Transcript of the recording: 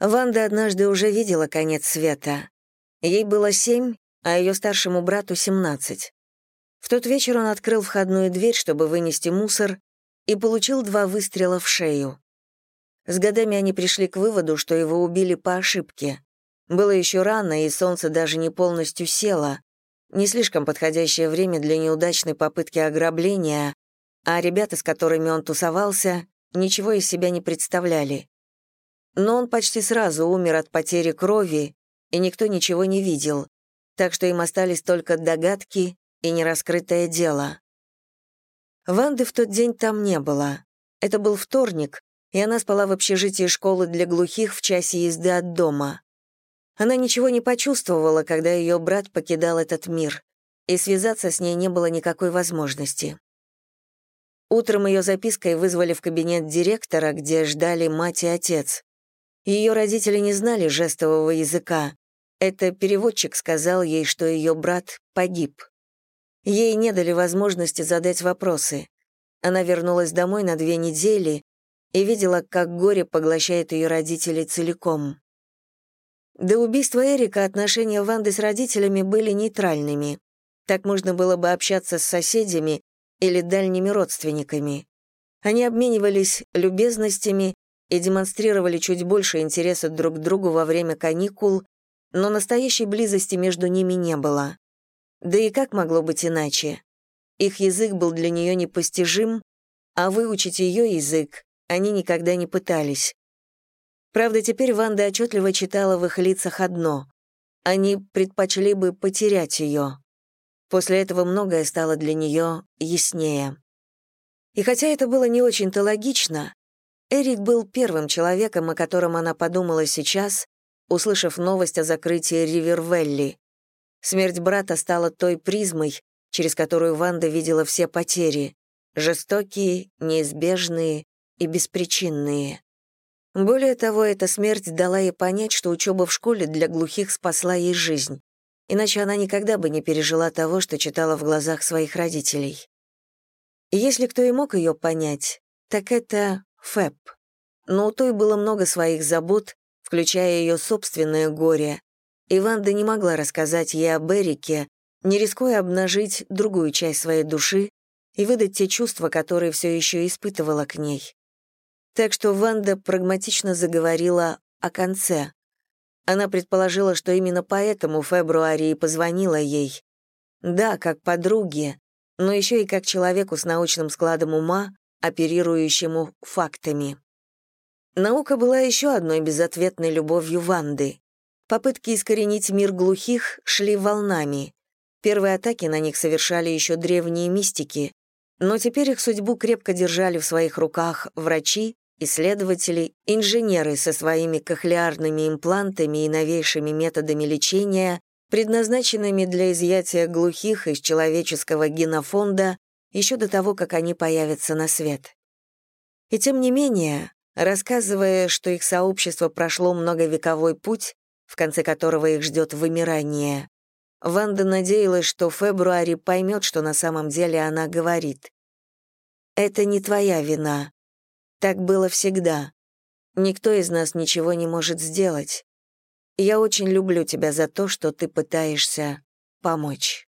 Ванда однажды уже видела конец света. Ей было семь, а ее старшему брату — семнадцать. В тот вечер он открыл входную дверь, чтобы вынести мусор, и получил два выстрела в шею. С годами они пришли к выводу, что его убили по ошибке. Было еще рано, и солнце даже не полностью село. Не слишком подходящее время для неудачной попытки ограбления, а ребята, с которыми он тусовался, ничего из себя не представляли. Но он почти сразу умер от потери крови, и никто ничего не видел, так что им остались только догадки и нераскрытое дело. Ванды в тот день там не было. Это был вторник, и она спала в общежитии школы для глухих в часе езды от дома. Она ничего не почувствовала, когда ее брат покидал этот мир, и связаться с ней не было никакой возможности. Утром ее запиской вызвали в кабинет директора, где ждали мать и отец. Ее родители не знали жестового языка. Это переводчик сказал ей, что ее брат погиб. Ей не дали возможности задать вопросы. Она вернулась домой на две недели и видела, как горе поглощает ее родителей целиком. До убийства Эрика отношения Ванды с родителями были нейтральными. Так можно было бы общаться с соседями или дальними родственниками. Они обменивались любезностями и демонстрировали чуть больше интереса друг к другу во время каникул, но настоящей близости между ними не было. Да и как могло быть иначе? Их язык был для нее непостижим, а выучить ее язык они никогда не пытались. Правда, теперь Ванда отчетливо читала в их лицах одно — они предпочли бы потерять ее. После этого многое стало для нее яснее. И хотя это было не очень-то логично, Эрик был первым человеком, о котором она подумала сейчас, услышав новость о закрытии Ривервелли. Смерть брата стала той призмой, через которую Ванда видела все потери — жестокие, неизбежные и беспричинные. Более того, эта смерть дала ей понять, что учеба в школе для глухих спасла ей жизнь, иначе она никогда бы не пережила того, что читала в глазах своих родителей. Если кто и мог ее понять, так это Фэб. Но у той было много своих забот, включая ее собственное горе, и Ванда не могла рассказать ей об Эрике, не рискуя обнажить другую часть своей души и выдать те чувства, которые все еще испытывала к ней. Так что Ванда прагматично заговорила о конце. Она предположила, что именно поэтому Фебруари и позвонила ей. Да, как подруге, но еще и как человеку с научным складом ума, оперирующему фактами. Наука была еще одной безответной любовью Ванды. Попытки искоренить мир глухих шли волнами. Первые атаки на них совершали еще древние мистики, но теперь их судьбу крепко держали в своих руках врачи, исследователи, инженеры со своими кохлеарными имплантами и новейшими методами лечения, предназначенными для изъятия глухих из человеческого генофонда еще до того, как они появятся на свет. И тем не менее, рассказывая, что их сообщество прошло многовековой путь, в конце которого их ждет вымирание, Ванда надеялась, что Фебруари поймет, что на самом деле она говорит. «Это не твоя вина. Так было всегда. Никто из нас ничего не может сделать. Я очень люблю тебя за то, что ты пытаешься помочь».